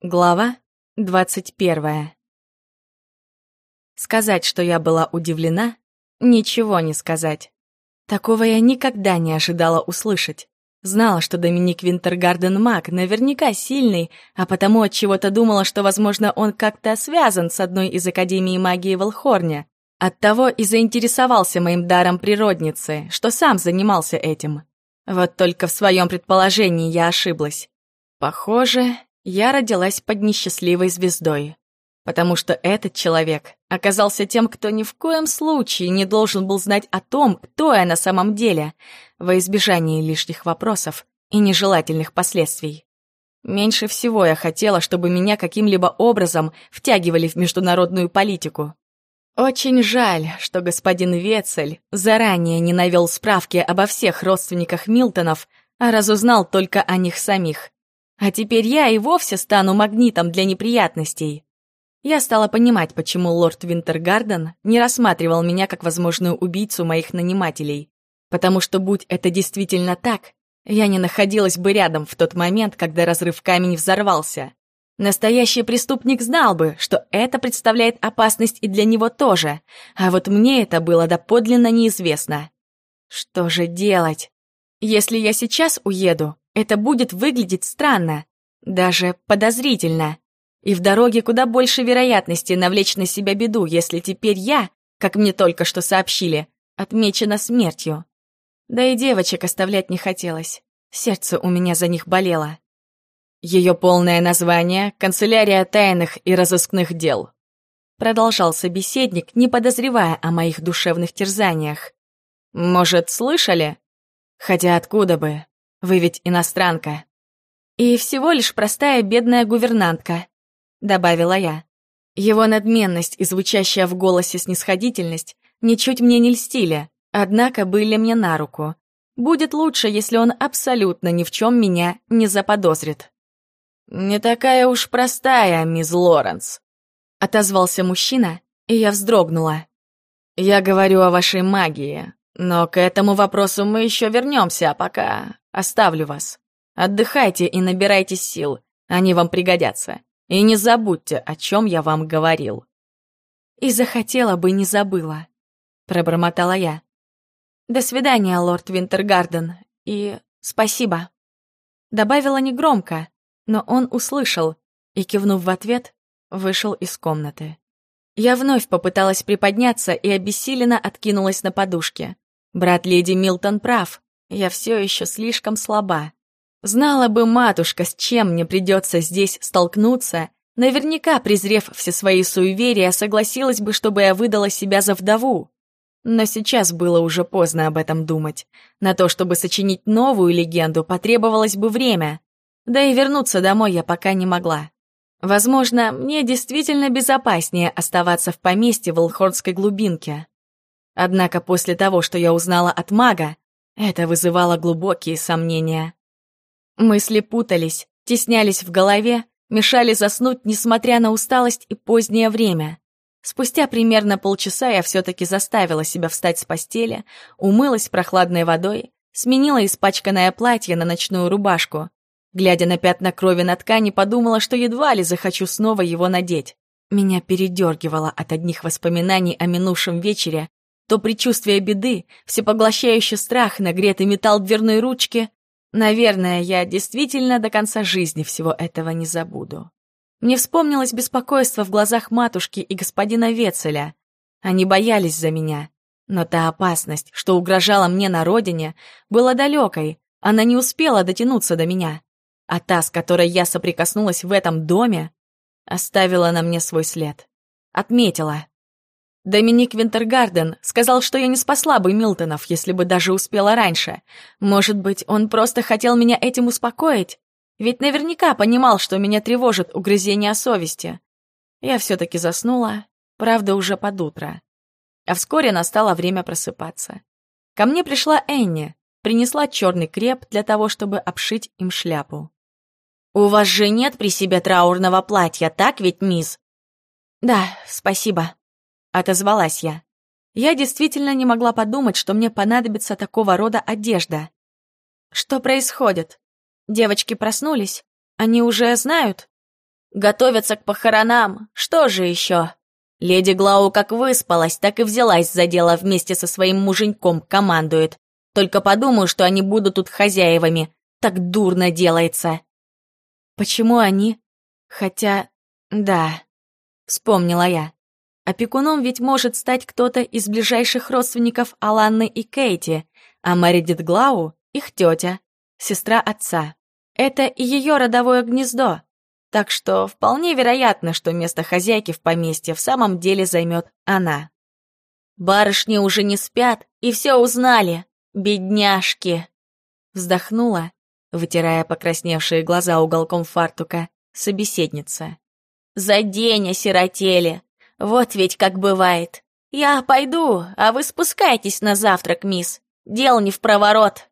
Глава двадцать первая. Сказать, что я была удивлена, ничего не сказать. Такого я никогда не ожидала услышать. Знала, что Доминик Винтергарден маг, наверняка сильный, а потому от чего-то думала, что, возможно, он как-то связан с одной из Академий магии в Элхорне. Оттого и заинтересовался моим даром природницы, что сам занимался этим. Вот только в своем предположении я ошиблась. Похоже, я родилась под несчастливой звездой. Потому что этот человек оказался тем, кто ни в коем случае не должен был знать о том, кто я на самом деле, во избежание лишних вопросов и нежелательных последствий. Меньше всего я хотела, чтобы меня каким-либо образом втягивали в международную политику. Очень жаль, что господин Вецель заранее не навел справки обо всех родственниках Милтонов, а разузнал только о них самих. А теперь я и вовсе стану магнитом для неприятностей. Я стала понимать, почему лорд Винтергарден не рассматривал меня как возможную убийцу моих нанимателей. Потому что, будь это действительно так, я не находилась бы рядом в тот момент, когда разрыв камень взорвался. Настоящий преступник знал бы, что это представляет опасность и для него тоже, а вот мне это было доподлинно неизвестно. Что же делать? Если я сейчас уеду, это будет выглядеть странно, даже подозрительно. И в дороге куда больше вероятности навлечь на себя беду, если теперь я, как мне только что сообщили, отмечена смертью. Да и девочек оставлять не хотелось. Сердце у меня за них болело. Ее полное название — «Канцелярия тайных и разыскных дел». Продолжал собеседник, не подозревая о моих душевных терзаниях. «Может, слышали? Хотя откуда бы? Вы ведь иностранка. И всего лишь простая бедная гувернантка, добавила я. Его надменность и звучащая в голосе снисходительность ничуть мне не льстили, однако были мне на руку. Будет лучше, если он абсолютно ни в чем меня не заподозрит. «Не такая уж простая, мисс Лоренс», — отозвался мужчина, и я вздрогнула. «Я говорю о вашей магии, но к этому вопросу мы еще вернемся, а пока Оставлю вас. Отдыхайте и набирайтесь сил, они вам пригодятся. И не забудьте, о чем я вам говорил». «И захотела бы, не забыла», — пробормотала я. «До свидания, лорд Винтергарден, и спасибо». Добавила негромко, но он услышал и, кивнув в ответ, вышел из комнаты. Я вновь попыталась приподняться и обессиленно откинулась на подушке. Брат леди Милтон прав. Я все еще слишком слаба. Знала бы матушка, с чем мне придется здесь столкнуться, наверняка, презрев все свои суеверия, согласилась бы, чтобы я выдала себя за вдову. Но сейчас было уже поздно об этом думать. На то, чтобы сочинить новую легенду, потребовалось бы время. Да и вернуться домой я пока не могла. Возможно, мне действительно безопаснее оставаться в поместье в Алхордской глубинке. Однако после того, что я узнала от мага, это вызывало глубокие сомнения. Мысли путались, теснялись в голове, мешали заснуть, несмотря на усталость и позднее время. Спустя примерно полчаса я все-таки заставила себя встать с постели, умылась прохладной водой, сменила испачканное платье на ночную рубашку. Глядя на пятна крови на ткани, подумала, что едва ли захочу снова его надеть. Меня передергивало от одних воспоминаний о минувшем вечере то предчувствие беды, всепоглощающий страх, нагретый металл дверной ручки. Наверное, я действительно до конца жизни всего этого не забуду. Мне вспомнилось беспокойство в глазах матушки и господина Вецеля. Они боялись за меня. Но та опасность, что угрожала мне на родине, была далекой, она не успела дотянуться до меня. А та, с которой я соприкоснулась в этом доме, оставила на мне свой след. Отметила. Доминик Винтергарден сказал, что я не спасла бы Милтонов, если бы даже успела раньше. Может быть, он просто хотел меня этим успокоить? Ведь наверняка понимал, что меня тревожит угрызение совести. Я все-таки заснула, правда, уже под утро. А вскоре настало время просыпаться. Ко мне пришла Энни, принесла черный креп для того, чтобы обшить им шляпу. «У вас же нет при себе траурного платья, так ведь, мисс?» «Да, спасибо», — отозвалась я. Я действительно не могла подумать, что мне понадобится такого рода одежда. Что происходит? Девочки проснулись? Они уже знают? Готовятся к похоронам. Что же еще? Леди Глау как выспалась, так и взялась за дело вместе со своим муженьком, командует. Только подумаю, что они будут тут хозяевами. Так дурно делается. Почему они? Хотя... Да, вспомнила я. Опекуном ведь может стать кто-то из ближайших родственников Аланны и Кейти, а Мэридит Глау — их тетя, сестра отца. Это и ее родовое гнездо. Так что вполне вероятно, что место хозяйки в поместье в самом деле займет она. Барышни уже не спят и все узнали. Бедняжки. Вздохнула, вытирая покрасневшие глаза уголком фартука, собеседница. За день осиротели. Вот ведь как бывает. Я пойду, а вы спускайтесь на завтрак, мисс. Дел не в проворот.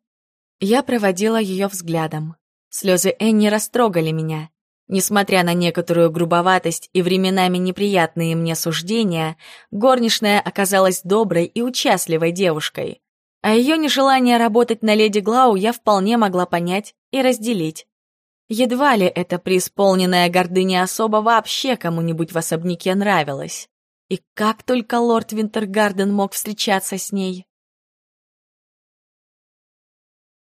Я проводила ее взглядом. Слезы Энни растрогали меня. Несмотря на некоторую грубоватость и временами неприятные мне суждения, горничная оказалась доброй и участливой девушкой. А ее нежелание работать на леди Глау я вполне могла понять и разделить. Едва ли эта преисполненная гордыня особо вообще кому-нибудь в особняке нравилась. И как только лорд Винтергарден мог встречаться с ней?